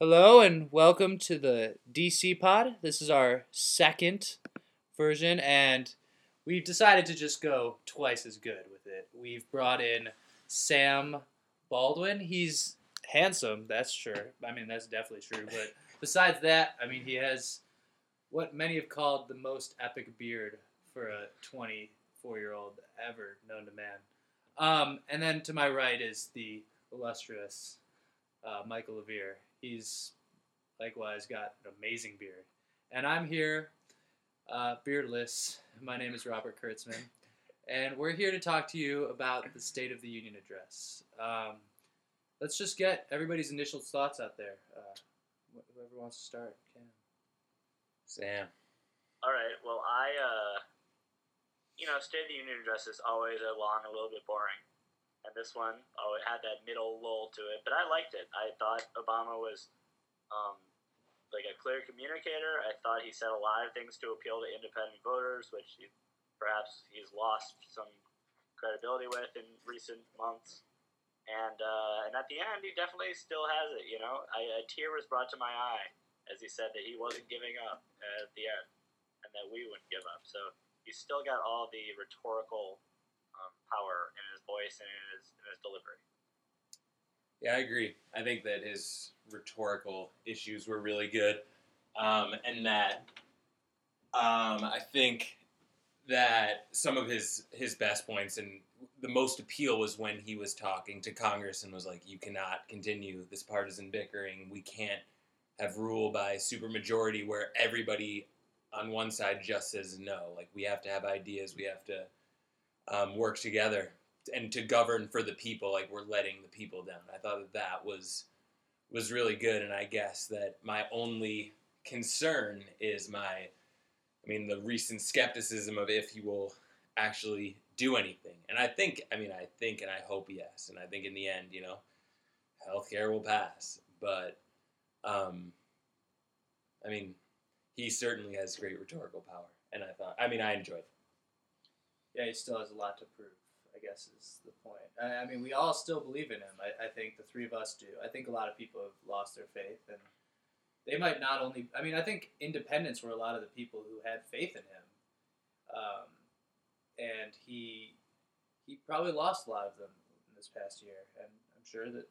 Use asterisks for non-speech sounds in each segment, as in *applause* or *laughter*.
Hello and welcome to the DC Pod. This is our second version, and we've decided to just go twice as good with it. We've brought in Sam Baldwin. He's handsome, that's true. I mean, that's definitely true. But *laughs* besides that, I mean, he has what many have called the most epic beard for a 24 year old ever known to man. Um, and then to my right is the illustrious uh, Michael Levere. He's likewise got an amazing beard. And I'm here, uh, beardless. My name is Robert Kurtzman. And we're here to talk to you about the State of the Union address. Um, let's just get everybody's initial thoughts out there. Uh, whoever wants to start can. Sam. All right. Well, I, uh, you know, State of the Union address is always a long, a little bit boring, and this one, oh, it had that middle lull to it, but I liked it. I thought Obama was, um, like a clear communicator. I thought he said a lot of things to appeal to independent voters, which he, perhaps he's lost some credibility with in recent months. And uh, and at the end, he definitely still has it. You know, I, a tear was brought to my eye as he said that he wasn't giving up at the end, and that we wouldn't give up. So he's still got all the rhetorical um, power in voice and in his in his delivery. Yeah, I agree. I think that his rhetorical issues were really good, um, and that um, I think that some of his his best points and the most appeal was when he was talking to Congress and was like, "You cannot continue this partisan bickering. We can't have rule by supermajority where everybody on one side just says no. Like we have to have ideas. We have to um, work together." And to govern for the people like we're letting the people down. I thought that that was was really good and i guess that my only concern is my i mean the recent skepticism of if he will actually do anything. And i think i mean i think and i hope yes and i think in the end you know healthcare will pass. But um i mean he certainly has great rhetorical power and i thought i mean i enjoyed it. Yeah, he still has a lot to prove. Guess is the point. I, I mean, we all still believe in him. I, I think the three of us do. I think a lot of people have lost their faith, and they might not only. I mean, I think independents were a lot of the people who had faith in him, um, and he he probably lost a lot of them in this past year. And I'm sure that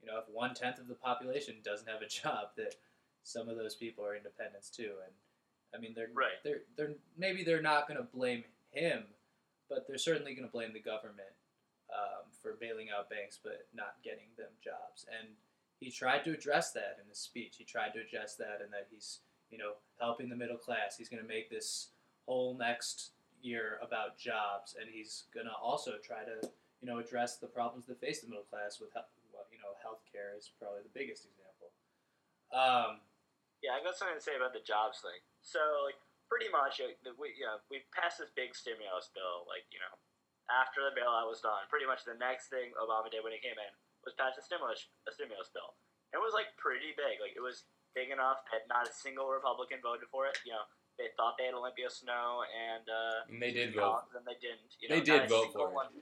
you know if one tenth of the population doesn't have a *laughs* job, that some of those people are independents too. And I mean, they're Right. they're they're maybe they're not going to blame him but they're certainly going to blame the government um, for bailing out banks but not getting them jobs. And he tried to address that in his speech. He tried to address that and that he's, you know, helping the middle class. He's going to make this whole next year about jobs, and he's going to also try to, you know, address the problems that face the middle class with, you know, healthcare is probably the biggest example. Um, Yeah, I got something to say about the jobs thing. So, like, pretty much, the- we you know we passed this big stimulus bill, like you know, after the bailout was done. Pretty much the next thing Obama did when he came in was pass a stimulus a stimulus bill. It was like pretty big. Like it was big enough that not a single Republican voted for it. You know, they thought they had Olympia Snowe and uh, and they did vote Collins, and they didn't. You know, They did vote for it. One,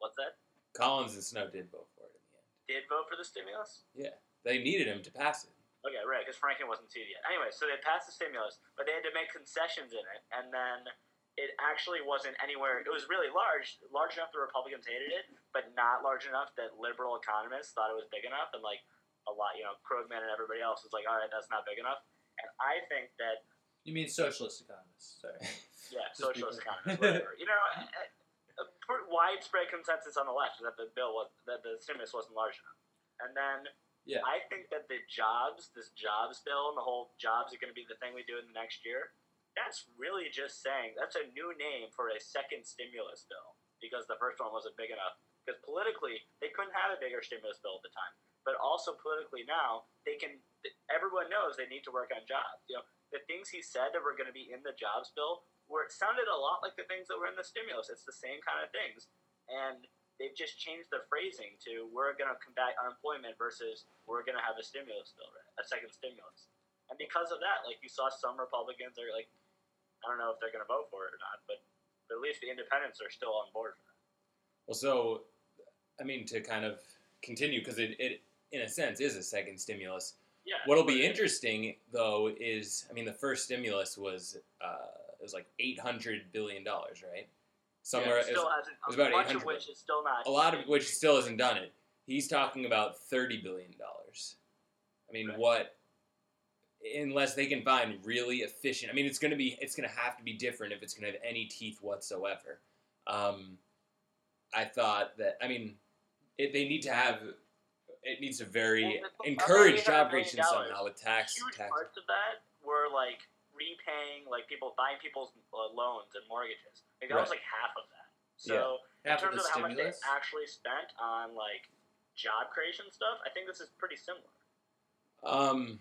what's that? collins and snowe did vote for it in the end Did vote for the stimulus? Yeah. They needed him to pass it. Okay, right, because Franken wasn't seated yet. Anyway, so they passed the stimulus, but they had to make concessions in it, and then it actually wasn't anywhere. It was really large, large enough the Republicans hated it, but not large enough that liberal economists thought it was big enough, and like a lot, you know, Krugman and everybody else was like, all right, that's not big enough. And I think that, you mean socialist economists? Sorry. *laughs* yeah, socialist economists, whatever. you know, *laughs* eh, eh, a, a widespread consensus on the left is that the bill was that the stimulus wasn't large enough, and then. Yeah. I think that the jobs, this jobs bill, and the whole jobs are going to be the thing we do in the next year. That's really just saying that's a new name for a second stimulus bill because the first one wasn't big enough. Because politically, they couldn't have a bigger stimulus bill at the time. But also politically now, they can. Everyone knows they need to work on jobs. You know, the things he said that were going to be in the jobs bill were it sounded a lot like the things that were in the stimulus. It's the same kind of things, and they've just changed the phrasing to we're going to combat unemployment versus we're going to have a stimulus bill, a second stimulus. And because of that, like you saw some Republicans are like, I don't know if they're going to vote for it or not, but, but at least the independents are still on board for that. Well, so, I mean, to kind of continue, because it, it, in a sense, is a second stimulus. Yeah. What'll be interesting though is, I mean, the first stimulus was uh, it was like eight hundred billion dollars, right? Somewhere, was- still hasn't. was a bunch 800 of which is still not. a lot of which still hasn't done it. He's talking about thirty billion dollars. I mean, Right. what? Unless they can find really efficient. I mean, it's gonna be it's gonna have to be different if it's gonna have any teeth whatsoever. Um, I thought that. I mean, it, they need to have. It needs to very Well, the- encourage job creation somehow with tax. huge tax. parts of that were like repaying, like people buying people's uh, loans and mortgages. Like that was like half of that. So Half in of terms the of how much they actually spent on like job creation stuff, I think this is pretty similar. Um,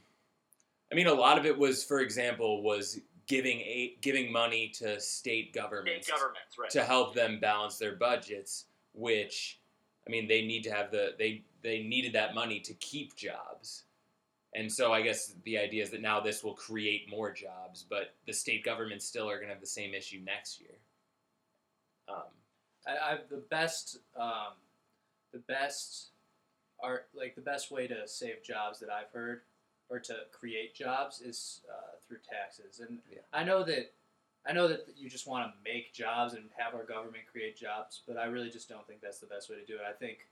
I mean, a lot of it was, for example, was giving a giving money to state governments. State governments, right? to help them balance their budgets which i mean they need to have the they they needed that money to keep jobs and so i guess the idea is that now this will create more jobs but the state governments still are going to have the same issue next year um, I, I the best um, the best are like the best way to save jobs that I've heard or to create jobs is uh, through taxes. And Yeah. I know that I know that you just want to make jobs and have our government create jobs, but I really just don't think that's the best way to do it. I think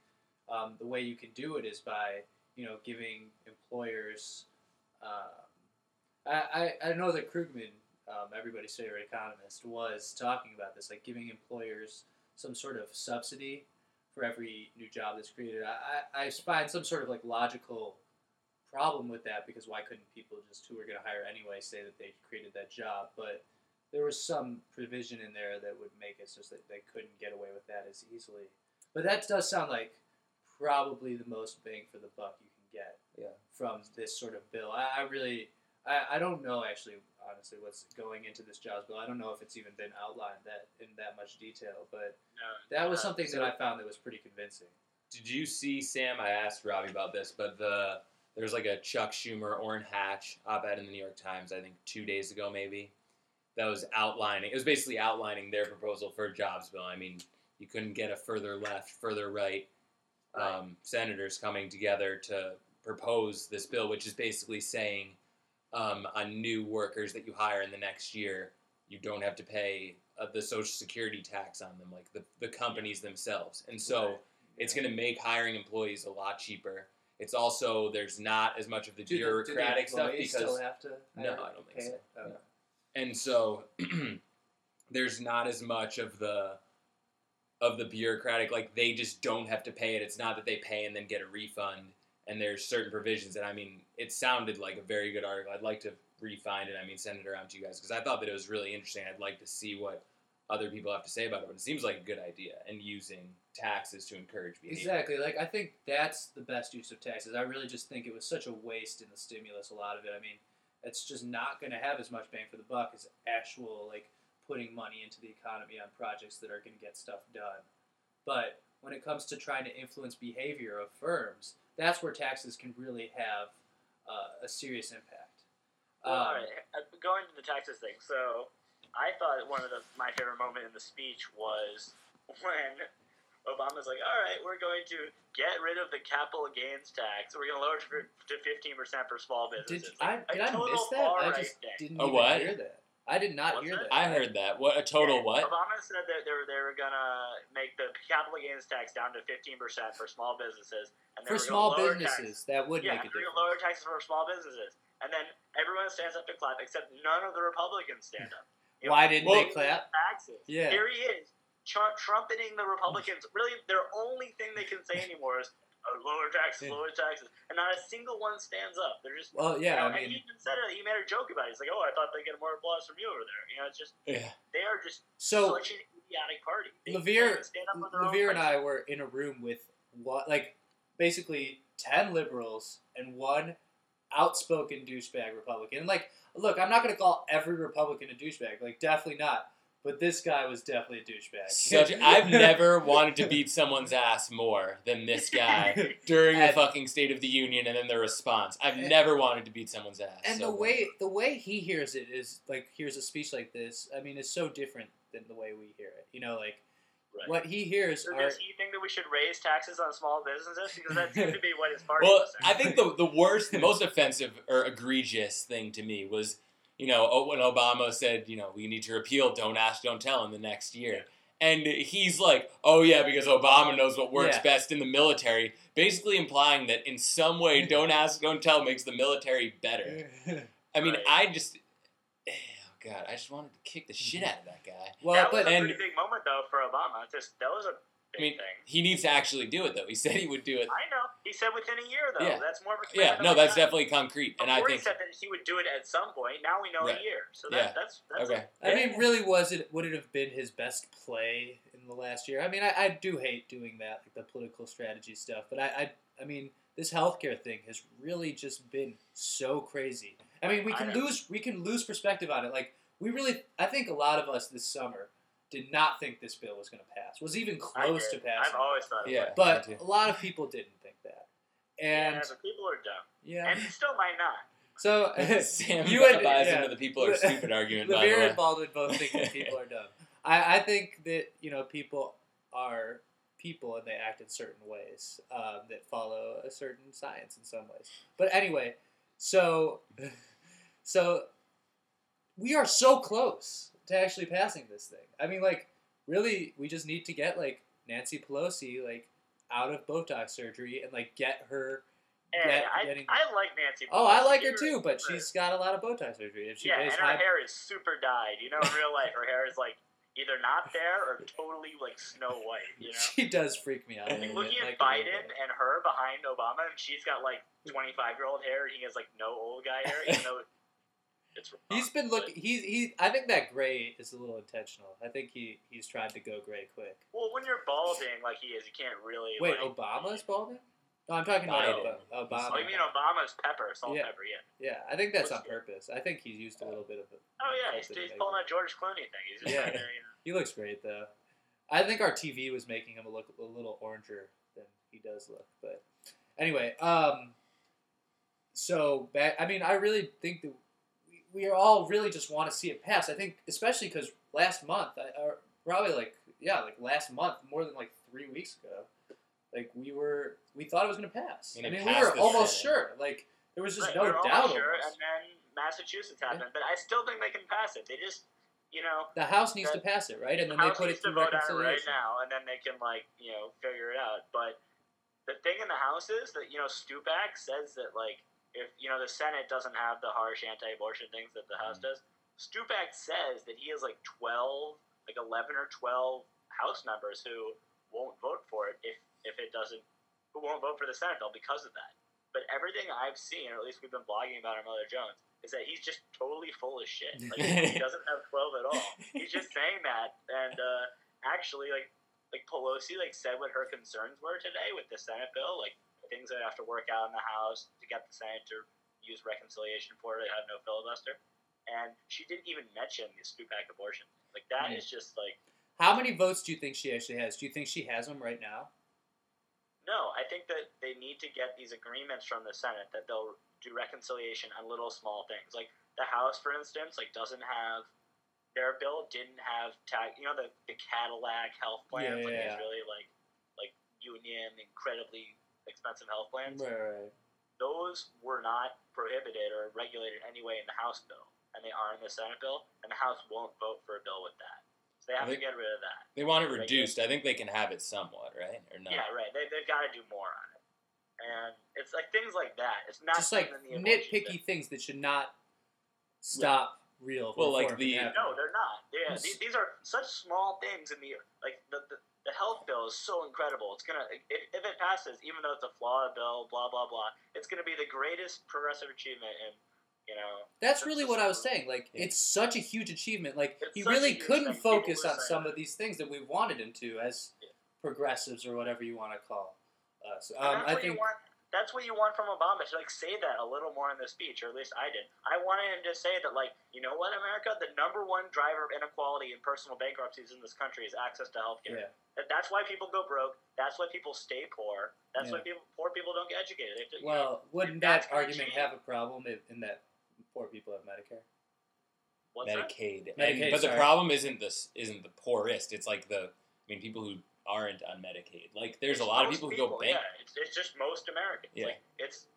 um, the way you can do it is by you know giving employers. Um, I, I I know that Krugman, um, everybody's favorite economist, was talking about this, like giving employers some sort of subsidy for every new job that's created. I, I, I find some sort of like logical problem with that because why couldn't people just who were going to hire anyway say that they created that job? But there was some provision in there that would make it so that they couldn't get away with that as easily. But that does sound like probably the most bang for the buck you can get Yeah. from this sort of bill. I, I really, I, I don't know actually, honestly, what's going into this jobs bill. I don't know if it's even been outlined that in that much detail, but No, that was uh, something so- that I found that was pretty convincing. did you see sam i asked robbie about this but the there's like a chuck schumer orrin hatch op-ed in the new york times i think two days ago maybe that was outlining it was basically outlining their proposal for a jobs bill i mean you couldn't get a further left further right Right. Um, senators coming together to propose this bill, which is basically saying um, on new workers that you hire in the next year, you don't have to pay uh, the Social Security tax on them, like the, the companies themselves. And so Right. it's going to make hiring employees a lot cheaper. It's also, there's not as much of the Do do the bureaucratic stuff because still have to No, I don't think so. Oh. No. and so *clears throat* there's not as much of the of the bureaucratic like they just don't have to pay it it's not that they pay and then get a refund and there's certain provisions that i mean it sounded like a very good article i'd like to re-find it i mean send it around to you guys because i thought that it was really interesting i'd like to see what other people have to say about it but it seems like a good idea and using taxes to encourage behavior Exactly. Like I think that's the best use of taxes. I really just think it was such a waste in the stimulus. A lot of it. I mean, it's just not going to have as much bang for the buck as actual like putting money into the economy on projects that are going to get stuff done. But when it comes to trying to influence behavior of firms, that's where taxes can really have uh, a serious impact. Well, Um, all right. uh, Going to the taxes thing. So, I thought one of the, my favorite moment in the speech was *laughs* when Obama's like, "All right, we're going to get rid of the capital gains tax. We're going to lower it to- to fifteen percent for small businesses." I, Like, a did I miss that? I far-right just thing. didn't A even what? hear that. I did not What's hear that? that. i heard that what a total Yeah, what Obama said that they were, they were gonna make the capital gains tax down to fifteen percent for small businesses, and For small businesses, taxes. that would yeah, make a difference. lower taxes for small businesses, and then everyone stands up to clap except none of the Republicans stand up. You know, Why didn't Well- they clap? Taxes. Yeah. Here he is, tr- trumpeting the Republicans. Really, their only thing they can say *laughs* anymore is lower taxes, lower taxes, and not a single one stands up. They're just. Well, you yeah, know, I and he even said it. He made a joke about it. He's like, "Oh, I thought they get more applause from you over there." You know, it's just yeah they are just so such an idiotic party. They Levere- can't stand up for their own Levere and I were in a room with what, like, basically ten liberals and one outspoken douchebag Republican. Like, look, I'm not gonna call every Republican a douchebag, like, definitely not. But this guy was definitely a douchebag. Such *laughs* I've never wanted to beat someone's ass more than this guy *laughs* during the fucking State of the Union and then the response. I've And- never wanted to beat someone's ass. And so the much. way the way he hears it is like hears a speech like this. I mean, it's so different than the way we hear it. You know, like Right. what he hears So are does he think that we should raise taxes on small businesses? Because that seems to be what his party Well, was I think the the worst, the most offensive or egregious thing to me was, you know, oh, when Obama said, you know, we need to repeal "Don't Ask, Don't Tell" in the next year, and he's like, oh yeah, because Obama knows what works Yeah. best in the military, basically implying that in some way *laughs* "Don't Ask, Don't Tell" makes the military better. *laughs* I mean, Right. I just, eh, oh god, I just wanted to kick the shit mm-hmm. out of that guy. well, that was but a and- big moment though for Obama. Just that was a big I mean, thing. He needs to actually do it though. He said he would do it. I know. He said within a year though. Yeah. That's more of a Yeah, no, that's that. definitely concrete, and I Before think he said that he would do it at some point. Now we know Right. a year. So that, Yeah. that's that's okay. I mean, really, was it would it have been his best play in the last year? I mean, I, I do hate doing that, like the political strategy stuff. But I, I, I mean, this healthcare thing has really just been so crazy. I mean, we can know. lose we can lose perspective on it. Like we really, I think a lot of us this summer did not think this bill was going to pass. Was even close to did. passing. I've always thought it Yeah. would. but a lot of people didn't think that. And yeah, but people are dumb, yeah, and he still might not. so *laughs* *laughs* Sam you and buys yeah. into the people are stupid *laughs* argument. by the Levere way. and Baldwin both think that people are dumb. I, I think that you know people are people and they act in certain ways um, that follow a certain science in some ways. But anyway, so so we are so close to actually passing this thing. I mean, like really, we just need to get like Nancy Pelosi like out of Botox surgery and like get her. And Get- I, getting- I like Nancy. Pelosi. Oh, I like her too, but she's got a lot of Botox surgery. If she yeah, and her high hair is super dyed. You know, in real life, her hair is like either not there or totally like Snow White. You *laughs* know. She does freak me out. Like, little looking at like, Biden and her behind Obama, and she's got like 25 year old hair, and he has like no old guy hair, even though it's wrong. He's been looking. He's he. I think that gray is a little intentional. I think he he's tried to go gray quick. Well, when you're balding like he is, you can't really. Wait, like, Obama's balding? No, I'm talking about Biden. Obama. Oh, you mean Obama's pepper, salt Yeah. pepper? Yeah. Yeah, I think that's on purpose. I think he's used a little bit of it. Oh yeah, he's, he's pulling that. George Clooney thing. He's just Yeah. trying to, you know. He looks great though. I think our TV was making him look a little oranger than he does look. But anyway, um, so back. I mean, I really think that we, we all really just want to see it pass. I think, especially because last month, I, or probably like yeah, like last month, more than like three weeks ago, like we were we thought it was going to pass. And I mean, we were almost Senate. sure. Like there was just Right, no we're doubt. Sure, and then Massachusetts happened, but I still think they can pass it. They just, you know, The House needs to pass it, right? And then the they put needs it to through vote on it right now, and then they can like, you know, figure it out. But the thing in the House is that you know Stupak says that like if you know the Senate doesn't have the harsh anti-abortion things that the House Mm-hmm. does, Stupak says that he has like twelve, like eleven or twelve House members who won't vote for it if if it doesn't, who won't vote for the Senate bill because of that. But everything I've seen, or at least we've been blogging about our Mother Jones, is that he's just totally full of shit. Like he *laughs* doesn't have twelve at all. He's just saying that, and uh, actually, like like Pelosi like said what her concerns were today with the Senate bill, like things that I have to work out in the House to get the Senate to use reconciliation for it, have no filibuster. And she didn't even mention the Stupak abortion. Like that Hmm. is just like How many votes do you think she actually has? Do you think she has them right now? no. I think that they need to get these agreements from the Senate that they'll do reconciliation on little small things. Like the House, for instance, like doesn't have their bill didn't have tag. You know the, the Cadillac health plan, Yeah, like yeah, these yeah. really like like union incredibly expensive health plans. Right, right. those were not prohibited or regulated anyway in the House bill, and they are in the Senate bill, and the House won't vote for a bill with that. So they have I to get rid of that. They want it reduced. I think they can have it somewhat, right? Or no? Yeah, right. They, they've got to do more on it. And it's like things like that. It's not Just like the nitpicky thing. things that should not stop real. Well, like the- No, they're not. Yeah, these, these are such small things in the like the, the the health bill is so incredible. It's gonna if, if it passes, even though it's a flawed bill, blah blah blah, it's gonna be the greatest progressive achievement in you know. That's That's really what I was saying. Like, Yeah. it's such a huge achievement. Like, It's he really couldn't thing. Focus on some that. of these things that we wanted him to as Yeah. progressives or whatever you want to call us. Um, I think you want. That's what you want from Obama to like say that a little more in the speech, or at least I did. I wanted him to say that, like, you know what, America, the number one driver of inequality and personal bankruptcies in this country is access to healthcare. Yeah. That That's why people go broke. That's why people stay poor. That's Yeah. why people poor people don't get educated. They have to, you know, Well, wouldn't that argument change. have a problem if, in that poor people have Medicare? what's that? Medicaid. Medicaid, And- but the problem isn't this isn't the poorest. It's like the I mean, people who aren't on Medicaid. Like, there's It's a lot of most people who go bank. Yeah, it's, it's just most Americans. Yeah. Like, it's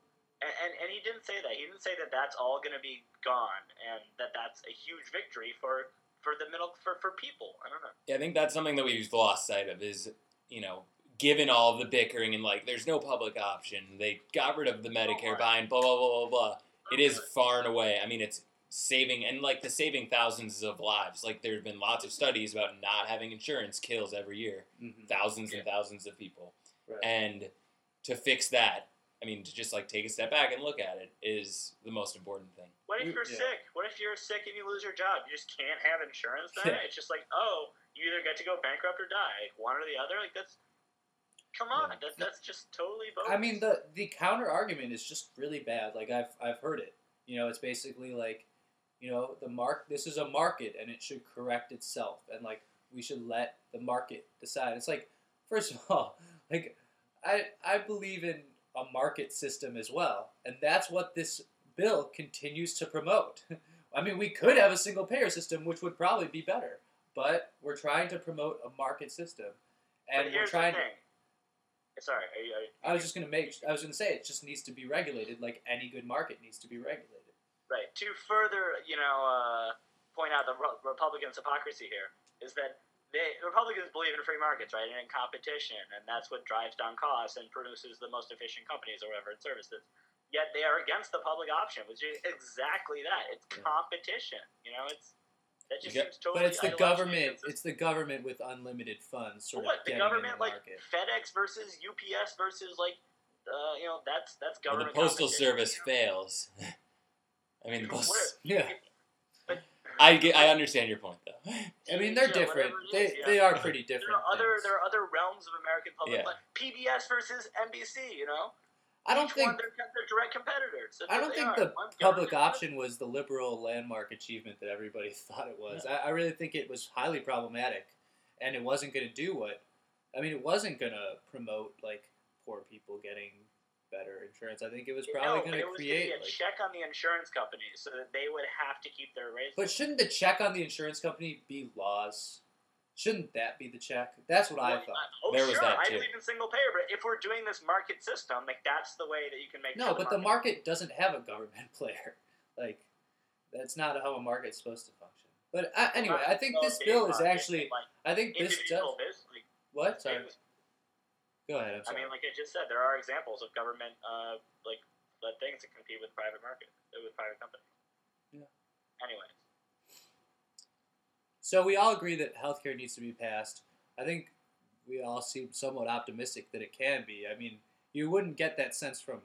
and, and and he didn't say that. He didn't say that that's all going to be gone and that that's a huge victory for for the middle for for people. I don't know. Yeah, I think that's something that we've lost sight of. Is you know, given all the bickering and like, there's no public option. They got rid of the Medicare buy-in. Blah blah blah blah blah. It is far and away. I mean, it's saving and like the saving thousands of lives. Like there have been lots of studies about not having insurance kills every year Mhm. thousands and thousands of people. Right. And to fix that, I mean, to just like take a step back and look at it is the most important thing. What if You- you're yeah. sick? What if you're sick and you lose your job? You just can't have insurance then? It's just like, oh, you either get to go bankrupt or die, one or the other. Like that's, come on, Yeah. that, that's just totally bogus. I mean, the the counter argument is just really bad. Like I've I've heard it. You know, it's basically like, you know, the mark. This is a market, and it should correct itself, and like we should let the market decide. It's like, first of all, *laughs* like I I believe in a market system as well, and that's what this bill continues to promote. *laughs* I mean, we could have a single payer system, which would probably be better, but we're trying to promote a market system, and we're trying. thing. Sorry, are you- I was just gonna make. I was gonna say it just needs to be regulated, like any good market needs to be regulated. Right. To further, you know, uh, point out the Re- Republicans' hypocrisy here is that they Republicans believe in free markets, right, and in competition, and that's what drives down costs and produces the most efficient companies or whatever and services. Yet they are against the public option, which is exactly that. It's competition. You know, it's that just seems totally. But it's the government. It's the government with unlimited funds, sort what of the government the like market. FedEx versus UPS versus like, uh, you know, that's that's government. When the postal service you know? fails. *laughs* I mean, the *laughs* Yeah, I get, I understand your point though. *laughs* I mean they're Yeah, different. it They yeah. they are pretty different. There are other things. there are other realms of American public Yeah. life. PBS versus NBC. You know, I don't Each think they're, they're direct competitors. That's I don't think are. the One's public option was the liberal landmark achievement that everybody *laughs* thought it was. I, I really think it was highly problematic, and it wasn't going to do what. I mean, it wasn't going to promote like poor people getting better insurance. I think it was probably know, going to create. gonna be a Like, check on the insurance companies so that they would have to keep their rates. but shouldn't the check on the insurance company be laws? Shouldn't that be the check? That's what I Well, thought. Oh, There was sure. that, I believe in single payer, but if we're doing this market system, like that's the way that you can make. No, sure but the market doesn't have a government *laughs* player. Like, that's not how a market's supposed to function. But uh, anyway, I think this bill is actually. I think this does. individual business. Like, What? Sorry. Go ahead. I mean, like I just said, there are examples of government uh, like led things that compete with private market uh, with private companies. Yeah. Anyway, So we all agree that healthcare needs to be passed. I think we all seem somewhat optimistic that it can be. I mean, you wouldn't get that sense from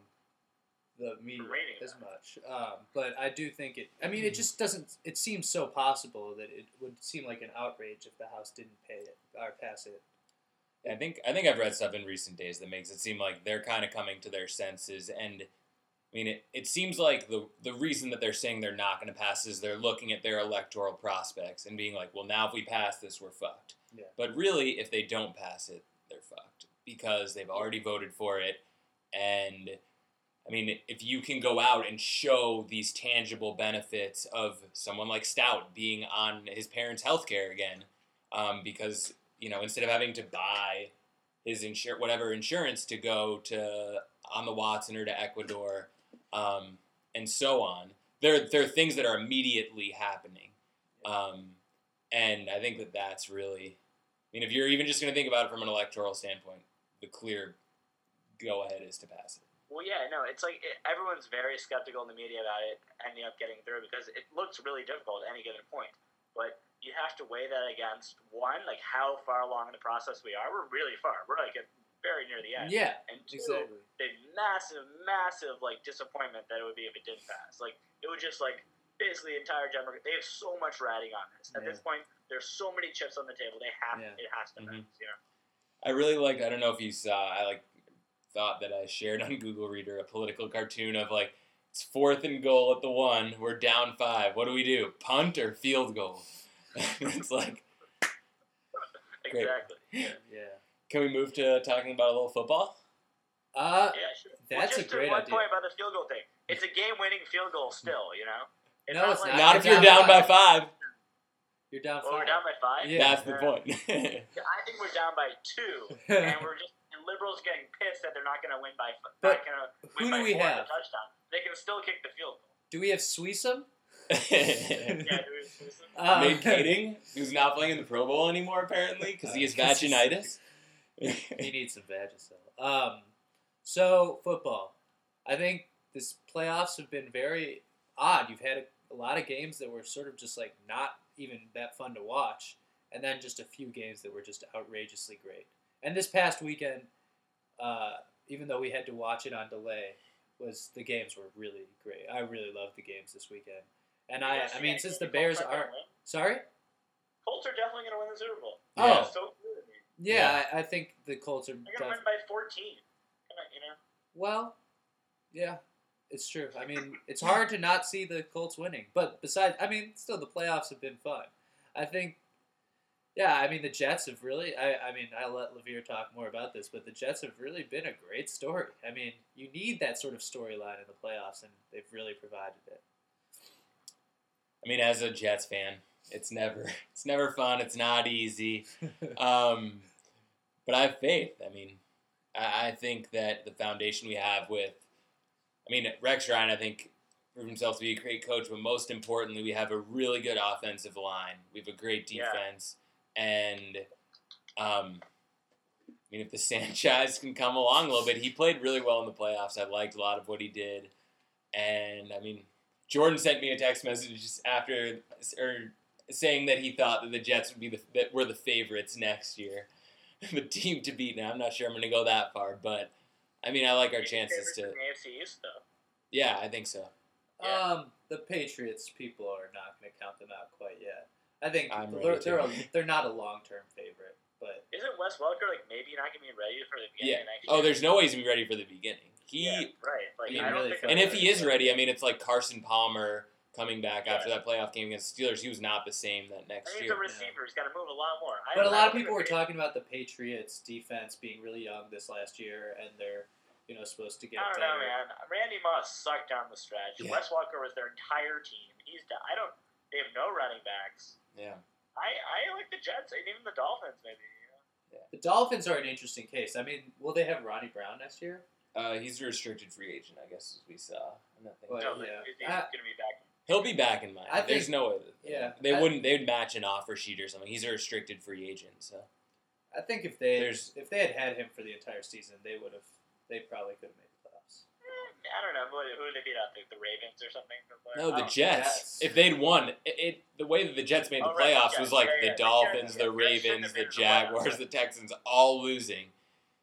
the media as that. much, um, but I do think it. I mean, it just doesn't. It seems so possible that it would seem like an outrage if the House didn't pay it or pass it. I think I think I've read stuff in recent days that makes it seem like they're kind of coming to their senses, and I mean, it, it seems like the the reason that they're saying they're not going to pass is they're looking at their electoral prospects and being like, well, now if we pass this, we're fucked. Yeah. But really, if they don't pass it, they're fucked because they've already voted for it, and I mean, if you can go out and show these tangible benefits of someone like Stout being on his parents' health care again, um, because you know instead of having to buy his insur whatever insurance to go to on the Watson or to Ecuador, um, and so on, there there are things that are immediately happening, um, and I think that that's really, I mean, if you're even just going to think about it from an electoral standpoint, the clear go ahead is to pass it. well, yeah, no, it's like it, everyone's very skeptical in the media about it ending up getting through because it looks really difficult at any given point. But you have to weigh that against one, like how far along in the process we are. We're really far. We're like at very near the end. Yeah, And two, exactly. the massive, massive like disappointment that it would be if it didn't pass. Like it would just like basically the entire general. They have so much riding on this. At Yeah. this point, there's so many chips on the table. They have Yeah. it has to Mhm. pass. You know. I really liked. I don't know if you saw. I like thought that I shared on Google Reader a political cartoon of like it's fourth and goal at the one. We're down five. What do we do? Punt or field goal? *laughs* it's like, Great. Exactly. Yeah. *laughs* can we move to talking about a little football? Uh, Yeah, sure. That's well, a just great one idea. point about the field goal thing. It's a game-winning field goal still. You know. No, it's like- not. Not if you're not down by five. five. You're down Well, five. we're down by five. Yeah. That's the point. *laughs* I think we're down by two, and we're just and liberals getting pissed that they're not going to win by f- But not going to who do by we have? touchdown. They can still kick the field goal. Do we have Sweesum? Yeah, do? Um, Nate Kaeding, who's not playing in the Pro Bowl anymore, apparently, because he has Uh, 'cause vaginitis. *laughs* he needs some Vagisil. Um, so football. I think this playoffs have been very odd. You've had a, a lot of games that were sort of just like not even that fun to watch, and then just a few games that were just outrageously great. And this past weekend, uh, even though we had to watch it on delay, was the games were really great. I really loved the games this weekend. And I, I mean, since the Bears aren't sorry, Colts are definitely going to win the Super Bowl. Oh. It's so good. yeah, I, I think the Colts are. They're going to def- win by 14. Kinda, You know, Well, yeah, it's true. I mean, it's hard to not see the Colts winning, but besides, I mean, still the playoffs have been fun. I think, yeah, I mean the Jets have really. I, I mean, I'll let Levere talk more about this, but the Jets have really been a great story. I mean, you need that sort of storyline in the playoffs, and they've really provided it. I mean, as a Jets fan, it's never *laughs* it's never fun. It's not easy. *laughs* Um, but I have faith. I mean, I, I think that the foundation we have with, I mean, Rex Ryan, I think proved himself to be a great coach. But most importantly, we have a really good offensive line. We have a great Yeah. defense, and um, I mean, if the *laughs* Sanchez can come along a little bit, he played really well in the playoffs. I liked a lot of what he did, and I mean, Jordan sent me a text message just after or saying that he thought that the Jets would be the that were the favorites next year, *laughs* the team to beat. Now I'm not sure I'm going to go that far, but I mean, I like our chances to. the AFC East, though. Yeah, I think so. Yeah. Um, the Patriots people are not going to count them out quite yet. I think I'm they're ready they're, a, they're not a long term favorite, but Isn't Wes Welker like maybe not going to be ready for the Yeah. beginning of next Oh, there's no way he's gonna be ready for the beginning. He yeah, right. Like, I mean, I, don't really think and if he is ready, I mean, it's like Carson Palmer coming back Yeah. after that playoff game against the Steelers. He was not the same that I next mean, he's year. a receiver. He's got to move a lot more. But a lot of people were think talking about the Patriots defense being really young this last year, and they're you know supposed to get I don't better. know, man. Randy Moss sucked down the stretch. Yeah. Wes Welker was their entire team. He's. d- I don't. They have no running backs. Yeah. I, I like the Jets and even the Dolphins maybe. You know? The Dolphins are an interesting case. I mean, will they have Ronnie Brown next year? Uh, he's a restricted free agent, I guess, as we saw. in that. Well, no, yeah. he's, he's gonna be back. He'll be back in mind. I There's think- no way. That, yeah, They I- wouldn't. They would match an offer sheet or something. He's a restricted free agent, so I think if they There's- if they had had him for the entire season, they would have. They probably could have made the playoffs. Eh, I don't know. Who, who did they beat out? The, the Ravens or something? the no. The Oh, Jets. Jets. If they'd won, it, it the way that the Jets made the Oh, right, playoffs yeah, was like yeah, yeah, the the Dolphins, Jets- the the Ravens, the made the. Jaguars, the Texans, all losing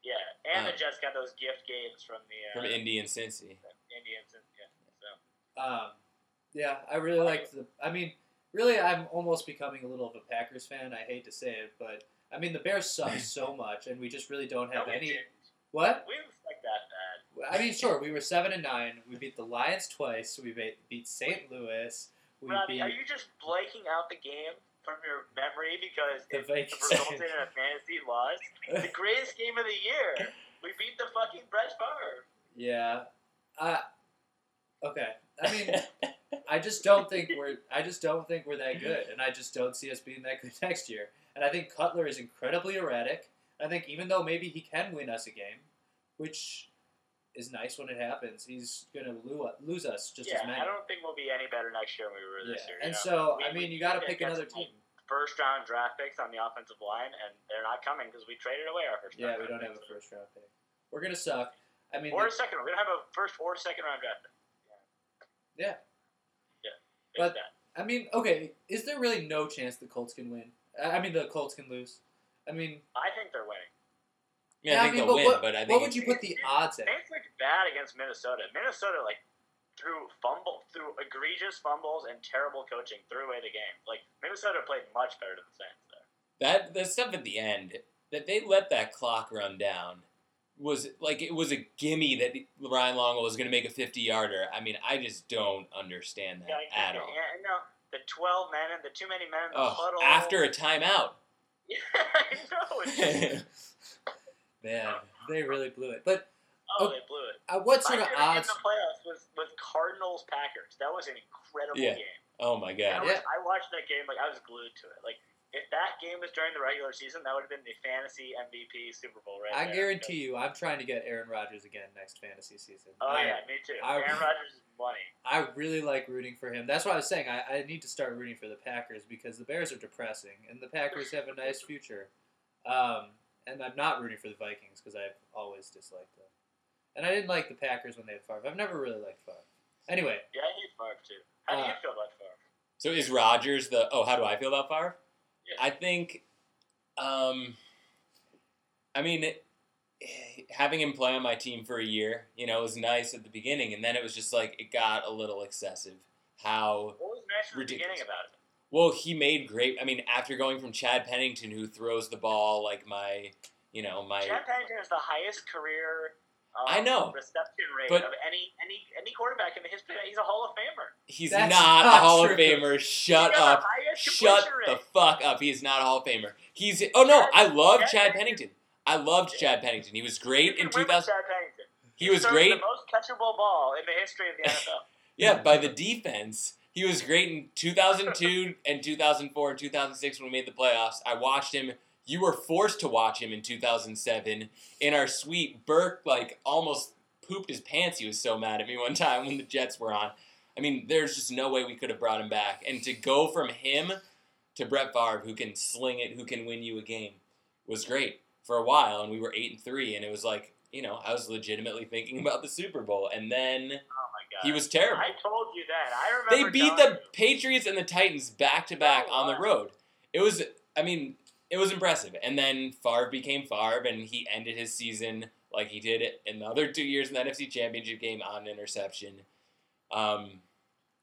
Yeah, and Um, the Jets got those gift games from the uh, from Indy and Cincy. Indians. And, yeah, so Um, yeah, I really liked the. I mean, really, I'm almost becoming a little of a Packers fan. I hate to say it, but I mean, the Bears suck *laughs* so much, and we just really don't have No, any. didn't. What? We didn't like that bad. I mean, sure, we were seven and nine. We beat the Lions twice. We beat, beat St. Louis. We Robbie, beat are you just blanking out the game from your memory because the it Vikings. resulted in a fantasy loss? *laughs* The greatest game of the year. We beat the fucking Brett Favre. yeah. Uh, okay. I mean, *laughs* I just don't think we're. I just don't think we're that good, and I just don't see us being that good *laughs* next year. And I think Cutler is incredibly erratic. I think even though maybe he can win us a game, which is nice when it happens, he's gonna lose, lose us just yeah, as many. I don't think we'll be any better next year than we were yeah. this year. And so We- I mean, you got to pick another team. First round draft picks on the offensive line, and they're not coming because we traded away our first. Yeah, round we don't have a first round pick. We're gonna suck. I mean, Or a second. We don't have a first or second round draft pick. Yeah. Yeah. Fix But- that. I mean, okay, is there really no chance the Colts can win? I I mean, the Colts can lose. I mean, I think they're winning. I mean, I think they'll but win, what, but I think what would you put the odds at? Saints looked bad against Minnesota. Minnesota like through fumble through egregious fumbles and terrible coaching threw away the game. Like Minnesota played much better than the Saints there. that the stuff at the end that they let that clock run down was like it was a gimme that Ryan Longwell was going to make a 50 yarder. I mean, I just don't understand that Yeah, at yeah, all. Yeah, no, the twelve men and the too many men in the Oh, huddle. after a timeout. *laughs* Yeah, I know. *laughs* Man, they really blew it. But Oh, Oh, they blew it. Uh, what My sort of odds? in the playoffs was, was Cardinals Packers. That was an incredible Yeah. game. Oh my I, god. was, Yeah. I watched that game like I was glued to it. Like if that game was during the regular season, that would have been the fantasy MVP Super Bowl right I there. guarantee you, I'm trying to get Aaron Rodgers again next fantasy season. Oh I, yeah, me too. I- Aaron Rodgers is money. I really like rooting for him. That's why I was saying I, I need to start rooting for the Packers because the Bears are depressing and the Packers have a nice future. Um, and I'm not rooting for the Vikings because I've always disliked them. And I didn't like the Packers when they had Favre. I've never really liked Favre. Anyway, Yeah, I hate Favre too. How do you Uh, feel about Favre? So is Rodgers the? Oh, how do I feel about Favre? Yeah. I think, um, I mean, it, having him play on my team for a year, you know, was nice at the beginning, and then it was just like it got a little excessive. How What was nice from the ridiculous. beginning about it? Well he made great. I mean, after going from Chad Pennington, who throws the ball like my, you know, my Chad Pennington is the highest career. Um, I know, reception rate but- of any any any quarterback in the history. He's a Hall of Famer. he's That's not, not a Hall true. of Famer. Shut He's up. Shut the rate. fuck up. He is not a Hall of Famer. He's oh no, I love Chad Chad Pennington. Pennington. I loved Chad Pennington. He was You great can in 2000. Chad Pennington. He was great. The most catchable ball in the history of the *laughs* NFL. Yeah, by the defense. He was great in 2002 and 2004 and 2006 when we made the playoffs. I watched him. You were forced to watch him in 2007 in our suite. Burke like almost pooped his pants. He was so mad at me one time when the Jets were on. I mean, there's just no way we could have brought him back. And to go from him to Brett Favre, who can sling it, who can win you a game, was great for a while. And we were eight and three, and it was like you know I was legitimately thinking about the Super Bowl. And then He was terrible. I told you that. I remember. They beat the you. Patriots and the Titans back to back on the road. It was, I mean, it was impressive. And then Favre became Favre, and he ended his season like he did in the other two years in the NFC Championship game on an interception. Um,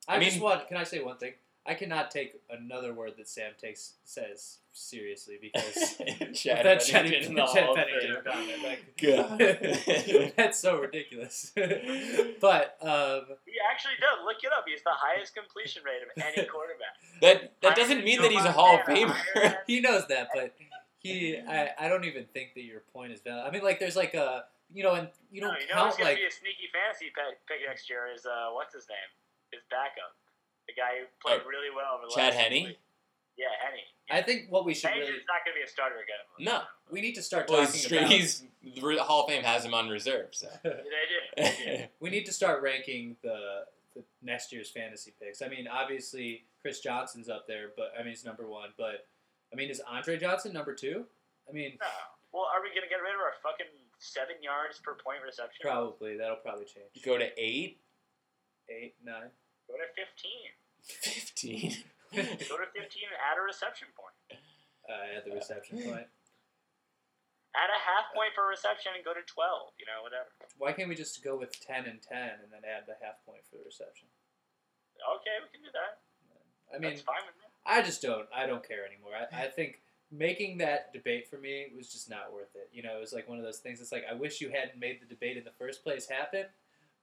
I, I just mean- want. Can I say one thing? I cannot take another word that Sam takes says seriously because *laughs* Chad that Chad, Pennington Chad Pennington Fame. comment, like- *laughs* God. *laughs* that's so ridiculous. but um, He actually does. Look it up. He's the highest completion rate of any quarterback. that that doesn't mean that he's a Hall of Famer. he knows that, but he, I, I don't even think that your point is valid. I mean, like, there's like a, you know, and you don't you know who's gonna like be a sneaky fantasy pick, pick next year is uh, what's his name? His backup, the guy who played Oh, really well over the Chad last Henne? week. Yeah, Henne. I think what we should Henne's really, not gonna be a starter again. No. we need to start Well, talking he's, about. he's the Hall of Fame has him on reserve. So. *laughs* They did. They did. *laughs* we need to start ranking the, the next year's fantasy picks. I mean, obviously Chris Johnson's up there, but I mean he's number one. But I mean, is Andre Johnson number two? I mean, No. Well, are we gonna get rid of our fucking seven yards per point reception? probably that'll probably change. Go to eight, Eight, nine. Go to fifteen. fifteen. *laughs* Go to fifteen and add a reception point. Uh, at the reception point. Add a half point for reception and go to twelve. You know, whatever. Why can't we just go with ten and ten and then add the half point for the reception? Okay, we can do that. I mean, That's fine with me. I just don't. I don't care anymore. I, I think making that debate for me was just not worth it. You know, it was like one of those things. It's like I wish you hadn't made the debate in the first place happen.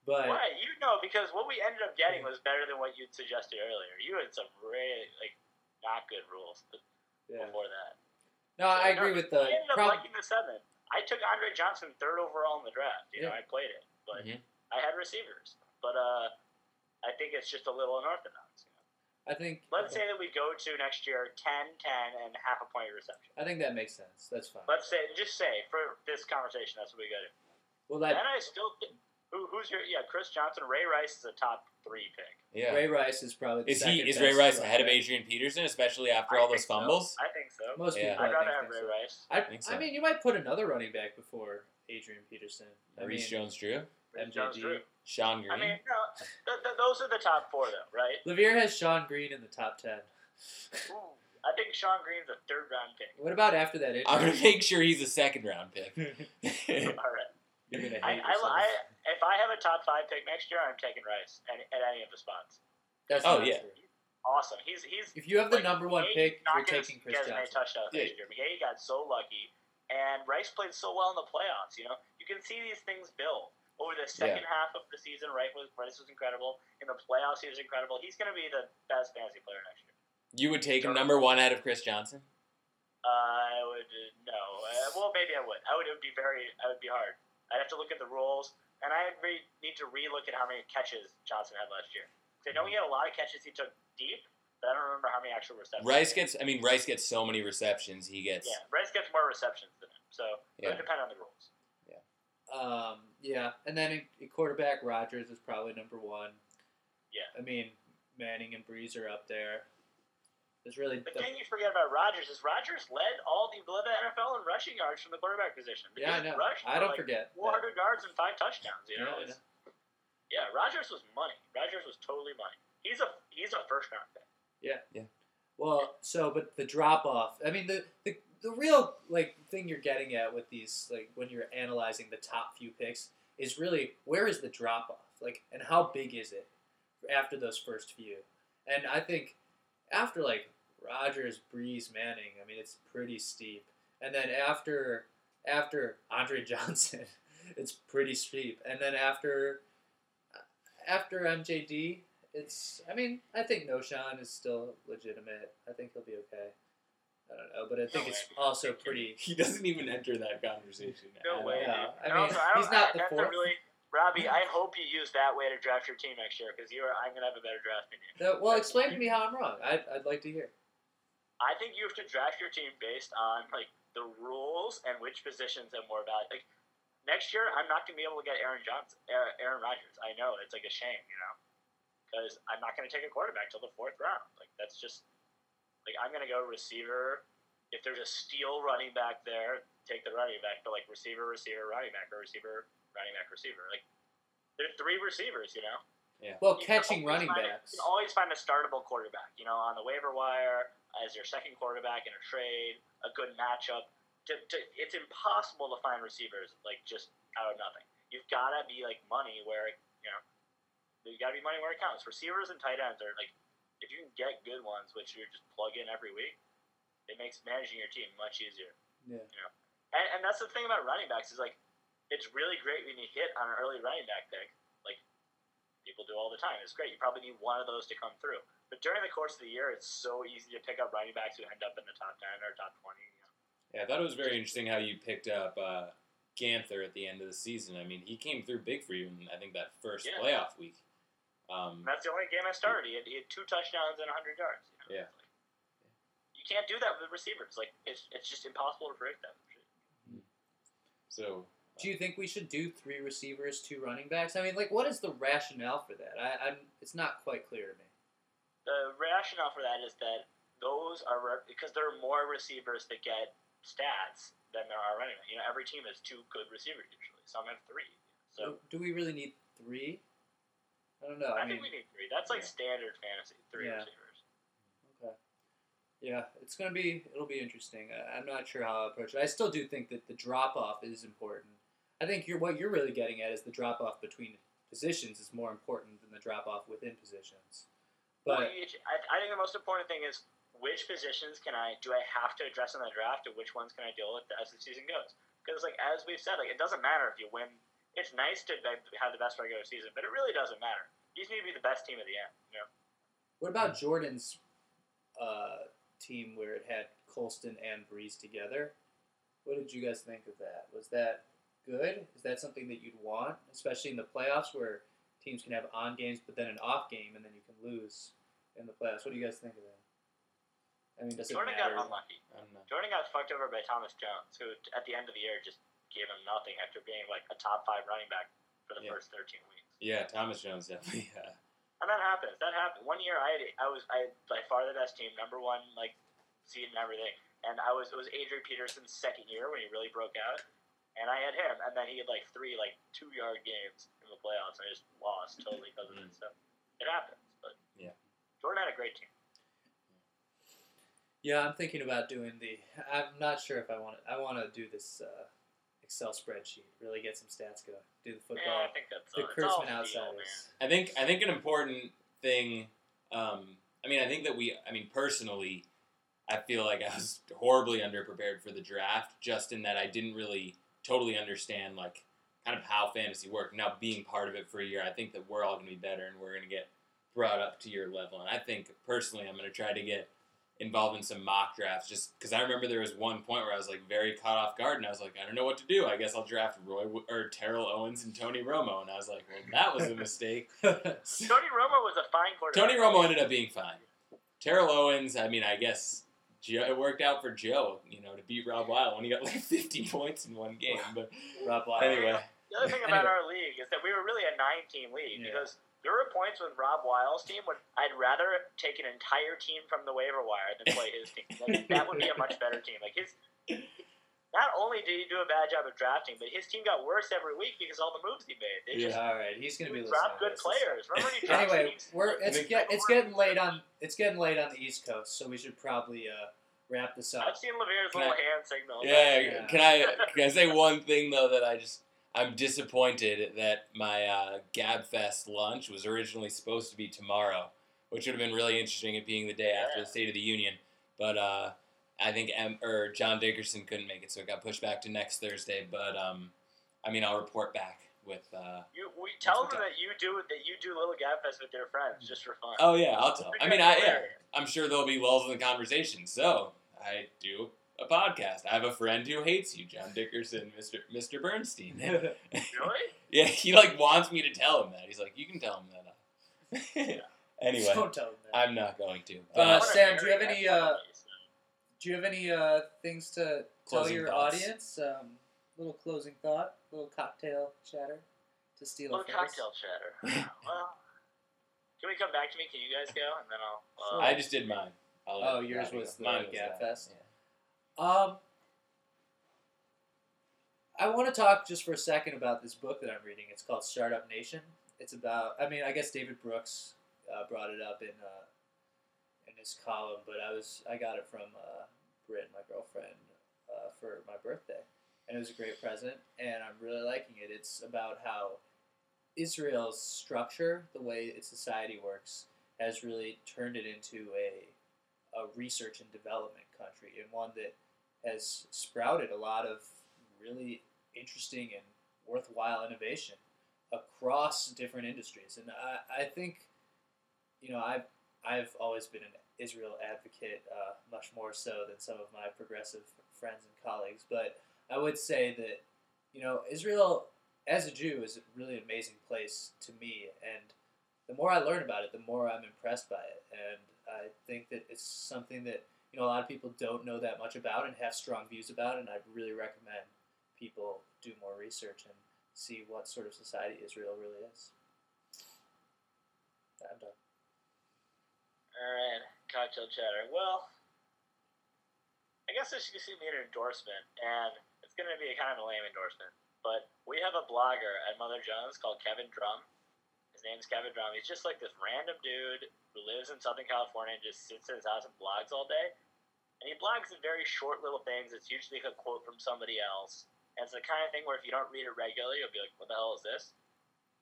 But Why? You know, because what we ended up getting was better than what you'd suggested earlier. You had some really like not good rules yeah. before that. no, I No, agree with the I ended up prob- liking the seven. I took Andre Johnson third overall in the draft. You know, I played it, but Mhm. I had receivers. But uh, I think it's just a little unorthodox. You know? I think. Let's say that we go to next year 10, 10, and half a point of reception. I think that makes sense. That's fine. Let's say, just say for this conversation, that's what we got to. well, And that I still, think- who, who's your yeah? Chris Johnson, Ray Rice is a top three pick. Yeah. Ray Rice is probably the Is he second is Ray Rice running ahead of. Adrian Peterson, especially after I all think those so. fumbles? I think so. Most Yeah. people, I'd rather think, have Ray so. Rice. I, think so. I mean, you might put another running back before Adrian Peterson. I Reese Jones Drew, Ray Jones MJG. Shonn Greene. I mean, no, th- th- those are the top four, though, right? Levere has Shonn Greene in the top ten. Ooh, I think Shonn Greene's a third round pick. What about after that injury? I'm gonna make sure he's a second round pick. *laughs* All right. You're gonna I, hate I, yourself. I, if I have a top five pick next year, I'm taking Rice at, at any of the spots. That's Oh, yeah. true. Awesome. He's he's If you have the like, number one McGahee pick, you're taking Chris get as Johnson. touchdowns Yeah. next year. McGahee got so lucky, and Rice played so well in the playoffs. You know, you can see these things build over the second half of the season. Rice was Rice was incredible in the playoffs. He was incredible. He's going to be the best fantasy player next year. you would take him number one ahead of Chris Johnson. Uh, I would uh, no. Uh, well, maybe I would. I would. It would be very. I would be hard. I'd have to look at the rules, and I re- need to relook at how many catches Johnson had last year. 'Cause I know he had a lot of catches he took deep, but I don't remember how many actual receptions. Rice gets. I mean, Rice gets so many receptions. He gets. Yeah, Rice gets more receptions than him, so it Yeah. would depend on the rules. Yeah. Um, yeah, and then in, in quarterback, Rodgers is probably number one. Yeah. I mean, Manning and Brees are up there. There's really The the, thing you forget about Rodgers is Rodgers led all the led the NFL in rushing yards from the quarterback position. The yeah, I dude know. rushed I don't like, forget. that. 400 yards and five touchdowns. You Yeah, know, I yeah. Rodgers was money. Rodgers was totally money. He's a he's a first round pick. Yeah. Yeah. Well, so but the drop off. I mean, the, the the real like thing you're getting at with these like when you're analyzing the top few picks is really where is the drop off? Like, and how big is it after those first few? And I think after like Rodgers, Brees, Manning, I mean, it's pretty steep. And then after after Andre *laughs* Johnson, it's pretty steep. And then after uh, after MJD, it's. I mean, I think Knowshon is still legitimate. I think he'll be okay. I don't know, but I think No it's way. also pretty. He doesn't even enter that conversation. No way. Yeah, all. I And mean, also, I don't, he's not I, the fourth. really Robbie. I hope you use that way to draft your team next year because you are. I'm gonna have a better draft than you. Well, explain to me how I'm wrong. I'd, I'd like to hear. I think you have to draft your team based on like the rules and which positions have more value. Like next year, I'm not gonna be able to get Aaron Johnson, Aaron Aaron Rodgers. I know it's like a shame, you know, because I'm not gonna take a quarterback till the fourth round. Like that's just like I'm gonna go receiver. If there's a steal running back there, take the running back. But like receiver, receiver, running back, or receiver, running back, receiver. Like there's three receivers, you know. Yeah. Well, You catching running find a- backs. you can always find a startable quarterback, you know, on the waiver wire as your second quarterback in a trade, a good matchup. To, to, it's impossible to find receivers like just out of nothing. You've got to be like money where it, you know. You got to be money where it counts. Receivers and tight ends are like, if you can get good ones, which you just plug in every week, it makes managing your team much easier. Yeah. You And, and that's the thing about running backs is like, it's really great when you hit on an early running back pick. Like people do all the time. It's great. You probably need one of those to come through. But during the course of the year, it's so easy to pick up running backs who end up in the top ten or top twenty. You know? Yeah, I thought it was very interesting how you picked up uh, Ganther at the end of the season. I mean, he came through big for you in I think that first Yeah. playoff week. Um, that's the only game I started. He had, he had two touchdowns and hundred yards. You know? Yeah. Like- you can't do that with receivers. Like it's, it's just impossible to predict that. so Do you think we should do three receivers, two running backs? I mean, like, what is the rationale for that? I, I'm. It's not quite clear to me. The rationale for that is that those are re- because there are more receivers that get stats than there are running. You know, every team has two good receivers usually. Some have three. So do we really need three? I don't know. I, I, mean, think we need three. That's like Yeah. standard fantasy. Three Yeah. receivers. Okay. Yeah, it's gonna be. It'll be interesting. I, I'm not sure how I'll approach it. I still do think that the drop off is important. I think you're what you're really getting at is the drop off between positions is more important than the drop off within positions. Well, But you- I, I think the most important thing is which positions can I do I have to address in the draft, and which ones can I deal with as the season goes? Because like as we've said, like it doesn't matter if you win. It's nice to have the best regular season, but it really doesn't matter. You just need to be the best team at the end. You know. what about Jordan's uh, team where it had Colston and Brees together? What did you guys think of that? Was that good? Is that something that you'd want, especially in the playoffs where teams can have on games but then an off game and then you can lose in the playoffs? What do you guys think of that? I mean, does Jordan matter? got unlucky. I don't know. Jordan got fucked over by Thomas Jones, who at the end of the year just gave him nothing after being like a top five running back for the Yeah. first 13 weeks. Yeah, Thomas Jones definitely. *laughs* Uh, And that happens. That happened. One year, I had, I was I had by far the best team, number one like seed and everything. And I was it was Adrian Peterson's second year when he really broke out, and I had him. And then he had like three like two yard games in the playoffs. And I just lost totally because of it. So it happens. But Yeah. Jordan had a great team. Yeah, I'm thinking about doing the. I'm not sure if I want to. I want to do this uh, Excel spreadsheet. Really get some stats going. Do the football. Yeah, football. I think that's the all, Kurtzman feel, outsiders. man. I think I think an important thing. Um, I mean, I think that we. I mean, personally, I feel like I was horribly underprepared for the draft, just in that I didn't really totally understand like kind of how fantasy worked. Now being part of it for a year, I think that we're all going to be better, and we're going to get brought up to your level. And I think personally, I'm going to try to get involved in some mock drafts just because I remember there was one point where I was like very caught off guard and I was like, I don't know what to do. I guess I'll draft Roy W- or Terrell Owens and Tony Romo, and I was like, well, that was a mistake. *laughs* *laughs* Tony Romo was a fine quarterback. Tony Romo ended up being fine. Terrell Owens, I mean, I guess Joe, it worked out for Joe, you know, to beat Rob Weil when he got like *laughs* 50 points in one game. But Rob Weil. anyway, The other thing *laughs* about Anyway. our league is that we were really a nine-team league Yeah. because there were points with Rob Wiles' team when I'd rather take an entire team from the waiver wire than play his team. Like, that would be a much better team. Like his, not only did he do a bad job of drafting, but his team got worse every week because all the moves he made. They just All right, he's gonna be he dropped good this. players. Remember he *laughs* Anyway, we're it's think- get, it's getting late on it's getting late on the East Coast, so we should probably uh, wrap this up. I've seen Levere's little I- hand signal. yeah, Yeah. can I *laughs* can I say one thing though that I just I'm disappointed that my uh, Gabfest lunch was originally supposed to be tomorrow, which would have been really interesting, it being the day after the State of the Union. But uh, I think M- or John Dickerson couldn't make it, so it got pushed back to next Thursday. But um, I mean, I'll report back with. Uh, You we tell them that you do that you do little Gabfest with their friends just for fun. oh yeah, I'll tell. I mean, I yeah, I'm sure there'll be lulls in the conversation. So I do a podcast. I have a friend who hates you, John Dickerson, Mr. Mr. Bernstein. *laughs* Really? yeah, he like wants me to tell him that. He's like, you can tell him that. uh." *laughs* anyway, Don't tell him that. I'm not going to. Uh, Uh, Sam, do you have any, uh, place. Do you have any uh, things to tell your thoughts. audience? Um, little closing thought, little cocktail chatter to steal little a face. cocktail chatter? well, can we come back to me? Can you guys go and then I'll. Uh, I just did mine. I'll Oh, yours was go. the Mine Gab that. Fest? Um, I want to talk just for a second about this book that I'm reading. It's called Startup Nation. It's about, I mean, I guess David Brooks uh, brought it up in uh, in his column, but I was I got it from uh, Britt, my girlfriend, uh, for my birthday, and it was a great present, and I'm really liking it. It's about how Israel's structure, the way its society works, has really turned it into a a research and development country and one that has sprouted a lot of really interesting and worthwhile innovation across different industries. And I, I think, you know, I've, I've always been an Israel advocate, uh, much more so than some of my progressive friends and colleagues. But I would say that, you know, Israel as a Jew is a really amazing place to me. And the more I learn about it, the more I'm impressed by it. And I think that it's something that you know a lot of people don't know that much about and have strong views about. And I'd really recommend people do more research and see what sort of society Israel really is. I'm done. Alright, cocktail chatter. Well, I guess this should be an endorsement, and it's going to be a kind of a lame endorsement. But we have a blogger at Mother Jones called Kevin Drum. His name's Kevin Drum. He's just like this random dude who lives in Southern California and just sits in his house and blogs all day. And he blogs in very short little things. It's usually a quote from somebody else. And it's the kind of thing where if you don't read it regularly, you'll be like, what the hell is this?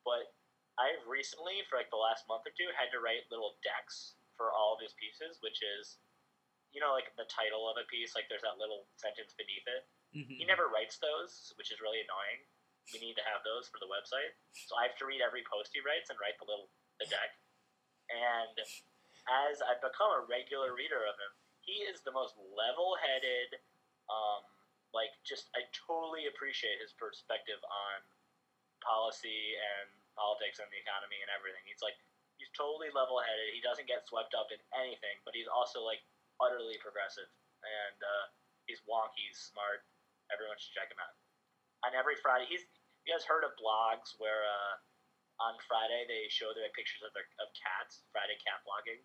But I've recently, for like the last month or two, had to write little decks for all of his pieces, which is, you know, like the title of a piece, like there's that little sentence beneath it. He never writes those, which is really annoying. We need to have those for the website. So I have to read every post he writes and write the little the deck. And as I've become a regular reader of him, he is the most level-headed. Um, like, just I totally appreciate his perspective on policy and politics and the economy and everything. He's like he's totally level-headed. He doesn't get swept up in anything, but he's also like utterly progressive and uh, he's wonky, he's smart. Everyone should check him out. On every Friday, he's you guys heard of blogs where uh, on Friday they show their pictures of their of cats. Friday cat blogging.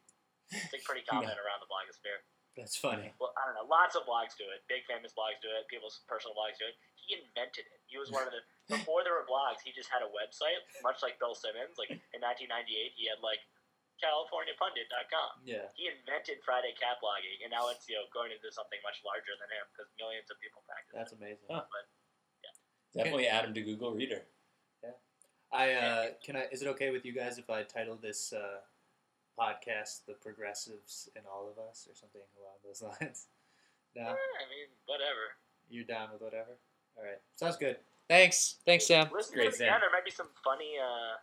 It's like pretty *laughs* common around the blogosphere. That's funny. Well, I don't know. Lots of blogs do it. Big famous blogs do it. People's personal blogs do it. He invented it. He was one of the before there were blogs. He just had a website, much like Bill Simmons. Like in 1998, he had like CaliforniaPundit.com. Yeah. He invented Friday cat blogging, and now it's you know going into something much larger than him because millions of people practice. That's amazing. Huh. But Definitely add him to Google Reader. I uh, can I. Is it okay with you guys if I title this uh, podcast "The Progressives in All of Us" or something along those lines? *laughs* No, eh, I mean, whatever. you're down with whatever. All right, sounds good. Thanks, thanks, Sam. Listen Great, to it Sam. again. There might be some funny, uh,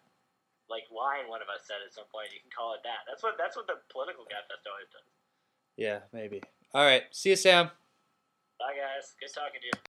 like line one of us said at some point. You can call it that. That's what that's what the political gabfest always does. Yeah, maybe. All right. See you, Sam. Bye, guys. Good talking to you.